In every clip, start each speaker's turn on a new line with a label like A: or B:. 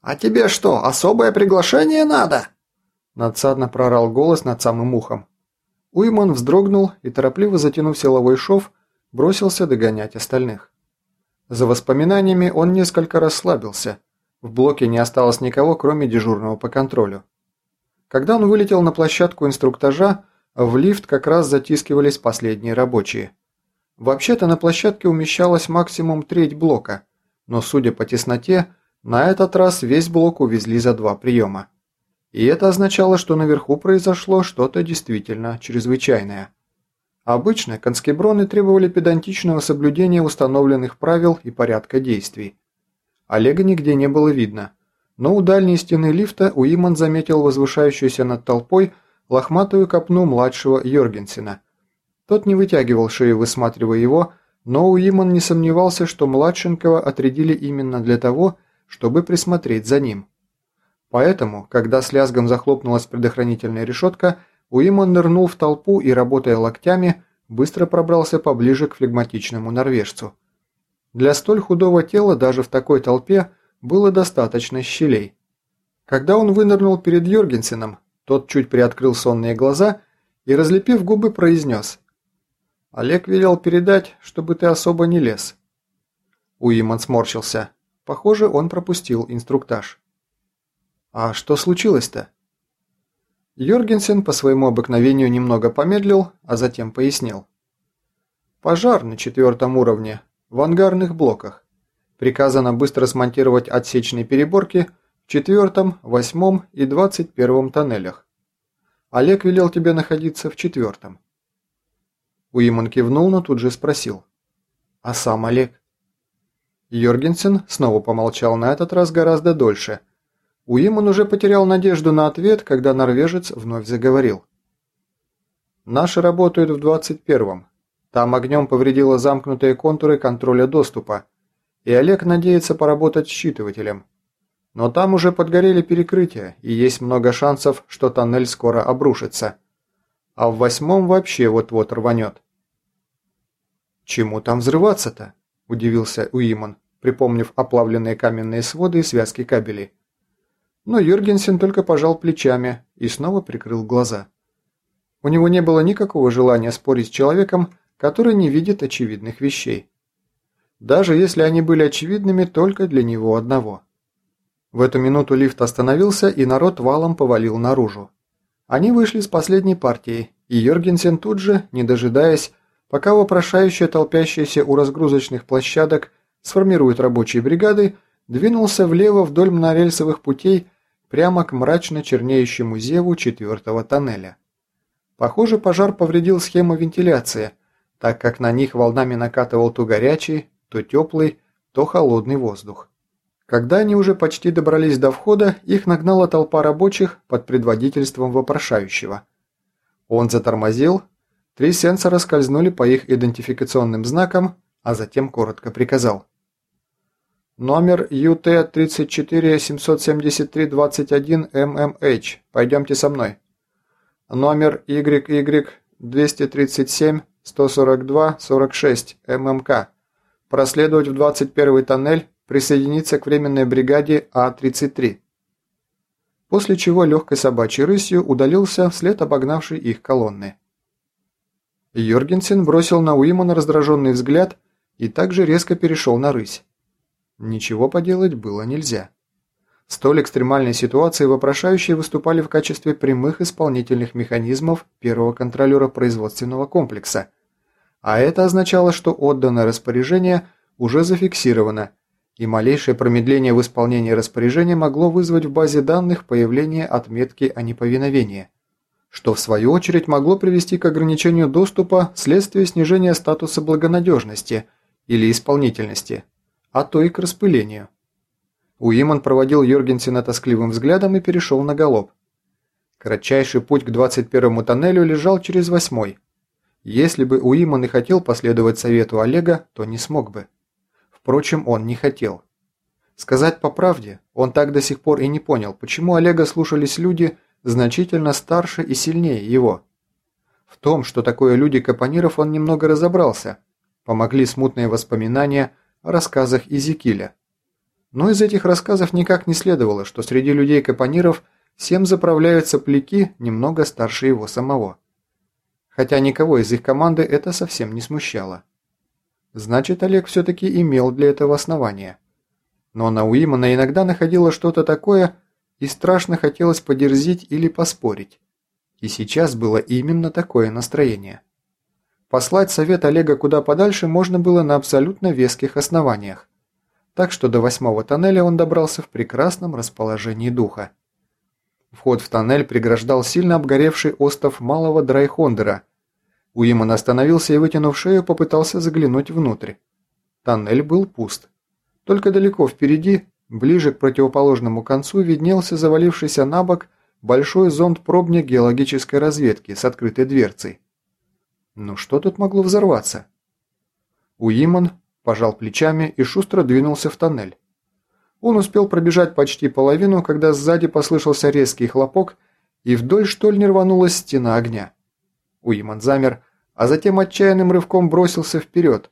A: «А тебе что, особое приглашение надо?» Надсадно прорал голос над самым ухом. Уйман вздрогнул и, торопливо затянув силовой шов, бросился догонять остальных. За воспоминаниями он несколько расслабился. В блоке не осталось никого, кроме дежурного по контролю. Когда он вылетел на площадку инструктажа, в лифт как раз затискивались последние рабочие. Вообще-то на площадке умещалось максимум треть блока, но судя по тесноте, на этот раз весь блок увезли за два приема. И это означало, что наверху произошло что-то действительно чрезвычайное. Обычно конскеброны требовали педантичного соблюдения установленных правил и порядка действий. Олега нигде не было видно, но у дальней стены лифта Уиман заметил возвышающуюся над толпой лохматую копну младшего Йоргенсена. Тот не вытягивал шею, высматривая его, но Уиман не сомневался, что младшенького отрядили именно для того, чтобы присмотреть за ним. Поэтому, когда с лязгом захлопнулась предохранительная решетка, Уиман нырнул в толпу и, работая локтями, быстро пробрался поближе к флегматичному норвежцу. Для столь худого тела даже в такой толпе было достаточно щелей. Когда он вынырнул перед Йоргенсеном, тот чуть приоткрыл сонные глаза и, разлепив губы, произнес «Олег велел передать, чтобы ты особо не лез». Уиман сморщился. Похоже, он пропустил инструктаж. «А что случилось-то?» Йоргенсен по своему обыкновению немного помедлил, а затем пояснил. «Пожар на четвертом уровне, в ангарных блоках. Приказано быстро смонтировать отсечные переборки в четвертом, восьмом и двадцать первом тоннелях. Олег велел тебе находиться в четвертом». Уиман кивнул, но тут же спросил. «А сам Олег?» Йоргенсен снова помолчал на этот раз гораздо дольше. Уиман уже потерял надежду на ответ, когда норвежец вновь заговорил. «Наши работают в 21-м. Там огнем повредило замкнутые контуры контроля доступа, и Олег надеется поработать считывателем. Но там уже подгорели перекрытия, и есть много шансов, что тоннель скоро обрушится. А в восьмом вообще вот-вот рванет». «Чему там взрываться-то?» – удивился Уиман, припомнив оплавленные каменные своды и связки кабелей. Но Юргенсен только пожал плечами и снова прикрыл глаза. У него не было никакого желания спорить с человеком, который не видит очевидных вещей. Даже если они были очевидными только для него одного. В эту минуту лифт остановился, и народ валом повалил наружу. Они вышли с последней партией, и Йоргенсен тут же, не дожидаясь, пока вопрошающие толпящиеся у разгрузочных площадок сформируют рабочие бригады, двинулся влево вдоль монорельсовых путей прямо к мрачно чернеющему зеву четвертого тоннеля. Похоже, пожар повредил схему вентиляции, так как на них волнами накатывал то горячий, то теплый, то холодный воздух. Когда они уже почти добрались до входа, их нагнала толпа рабочих под предводительством вопрошающего. Он затормозил, три сенсора скользнули по их идентификационным знакам, а затем коротко приказал. Номер ЮТ-34-773-21-ММH. Пойдемте со мной. Номер YY-237-142-46 ММК. Проследовать в 21 тоннель, присоединиться к временной бригаде А-33. После чего легкой собачьей рысью удалился вслед обогнавшей их колонны. Йоргенсен бросил на Уимана раздраженный взгляд и также резко перешел на рысь. Ничего поделать было нельзя. В столь экстремальной ситуации вопрошающие выступали в качестве прямых исполнительных механизмов первого контролера производственного комплекса. А это означало, что отданное распоряжение уже зафиксировано, и малейшее промедление в исполнении распоряжения могло вызвать в базе данных появление отметки о неповиновении, что в свою очередь могло привести к ограничению доступа вследствие снижения статуса благонадежности или исполнительности – а то и к распылению. Уиман проводил Йоргенсена тоскливым взглядом и перешел на галоп. Кратчайший путь к 21-му тоннелю лежал через восьмой. Если бы Уиман и хотел последовать совету Олега, то не смог бы. Впрочем, он не хотел. Сказать по правде, он так до сих пор и не понял, почему Олега слушались люди значительно старше и сильнее его. В том, что такое люди Капониров, он немного разобрался. Помогли смутные воспоминания о рассказах Изекиля. Но из этих рассказов никак не следовало, что среди людей-капониров всем заправляют сопляки немного старше его самого. Хотя никого из их команды это совсем не смущало. Значит, Олег все-таки имел для этого основания. Но на иногда находило что-то такое, и страшно хотелось подерзить или поспорить. И сейчас было именно такое настроение. Послать совет Олега куда подальше можно было на абсолютно веских основаниях. Так что до восьмого тоннеля он добрался в прекрасном расположении духа. Вход в тоннель преграждал сильно обгоревший остов малого драйхондера. Уиман остановился и, вытянув шею, попытался заглянуть внутрь. Тоннель был пуст. Только далеко впереди, ближе к противоположному концу, виднелся завалившийся на бок большой зонд-пробник геологической разведки с открытой дверцей. Ну что тут могло взорваться? Уиман пожал плечами и шустро двинулся в тоннель. Он успел пробежать почти половину, когда сзади послышался резкий хлопок, и вдоль штольни рванулась стена огня. Уиман замер, а затем отчаянным рывком бросился вперед.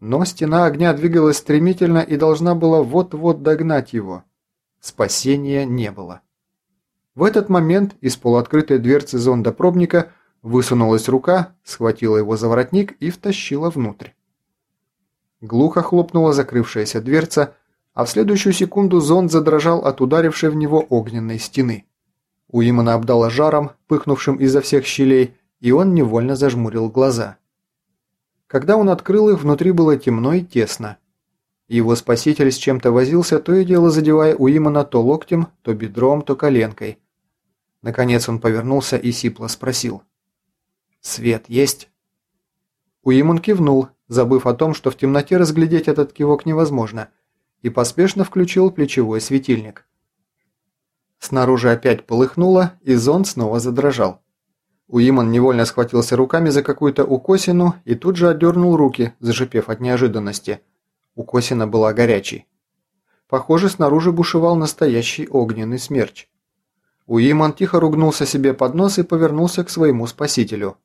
A: Но стена огня двигалась стремительно и должна была вот-вот догнать его. Спасения не было. В этот момент из полуоткрытой дверцы зонда пробника высунулась рука, схватила его за воротник и втащила внутрь. Глухо хлопнула закрывшаяся дверца, а в следующую секунду зонд задрожал от ударившей в него огненной стены. Уимана обдала жаром, пыхнувшим изо всех щелей, и он невольно зажмурил глаза. Когда он открыл их, внутри было темно и тесно. Его спаситель с чем-то возился, то и дело задевая Уимана то локтем, то бедром, то коленкой. Наконец он повернулся и сипло спросил. «Свет есть?» Уиман кивнул, забыв о том, что в темноте разглядеть этот кивок невозможно, и поспешно включил плечевой светильник. Снаружи опять полыхнуло, и зонт снова задрожал. Уиман невольно схватился руками за какую-то укосину и тут же отдернул руки, зашипев от неожиданности. Укосина была горячей. Похоже, снаружи бушевал настоящий огненный смерч. Уиман тихо ругнулся себе под нос и повернулся к своему спасителю.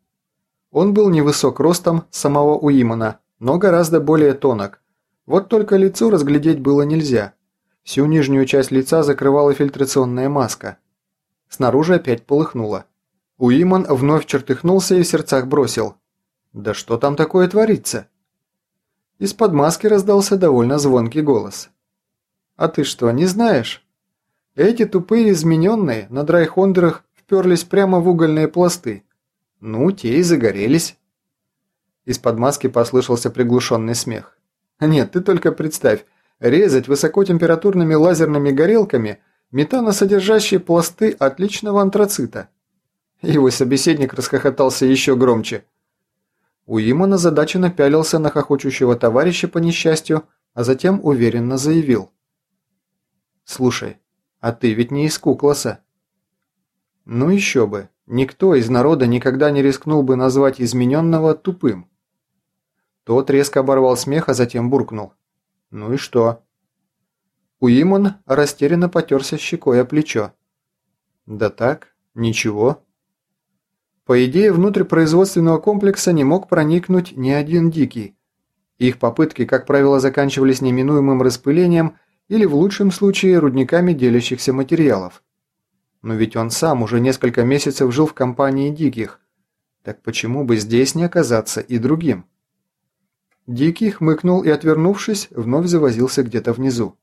A: Он был невысок ростом самого Уимана, но гораздо более тонок. Вот только лицо разглядеть было нельзя. Всю нижнюю часть лица закрывала фильтрационная маска. Снаружи опять полыхнуло. Уиман вновь чертыхнулся и в сердцах бросил. «Да что там такое творится?» Из-под маски раздался довольно звонкий голос. «А ты что, не знаешь? Эти тупые измененные на драйхондерах вперлись прямо в угольные пласты. Ну, те и загорелись». Из-под маски послышался приглушенный смех. «Нет, ты только представь, резать высокотемпературными лазерными горелками метаносодержащие пласты отличного антрацита. Его собеседник расхохотался еще громче. Уиман озадаченно пялился на хохочущего товарища по несчастью, а затем уверенно заявил. «Слушай, а ты ведь не из Кукласа?» «Ну еще бы, никто из народа никогда не рискнул бы назвать измененного тупым». Тот резко оборвал смех, а затем буркнул. «Ну и что?» Уиман растерянно потерся щекой о плечо. «Да так, ничего». По идее, внутрь производственного комплекса не мог проникнуть ни один дикий. Их попытки, как правило, заканчивались неминуемым распылением или, в лучшем случае, рудниками делящихся материалов. Но ведь он сам уже несколько месяцев жил в компании диких. Так почему бы здесь не оказаться и другим? Дикий хмыкнул и, отвернувшись, вновь завозился где-то внизу.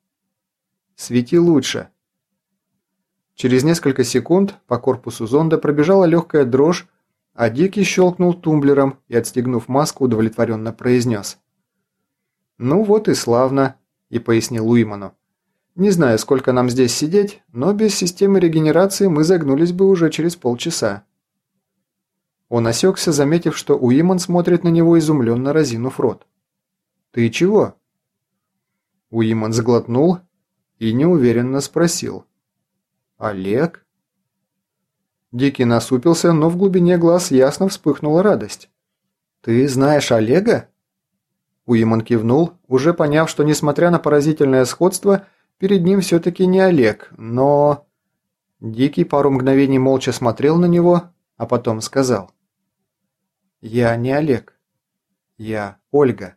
A: «Свети лучше», Через несколько секунд по корпусу зонда пробежала легкая дрожь, а Дикий щелкнул тумблером и, отстегнув маску, удовлетворенно произнес. «Ну вот и славно», – и пояснил Уиману. «Не знаю, сколько нам здесь сидеть, но без системы регенерации мы загнулись бы уже через полчаса». Он осекся, заметив, что Уиман смотрит на него изумленно разинув рот. «Ты чего?» Уиман сглотнул и неуверенно спросил. «Олег?» Дикий насупился, но в глубине глаз ясно вспыхнула радость. «Ты знаешь Олега?» Уиман кивнул, уже поняв, что, несмотря на поразительное сходство, перед ним все-таки не Олег, но... Дикий пару мгновений молча смотрел на него, а потом сказал. «Я не Олег. Я Ольга».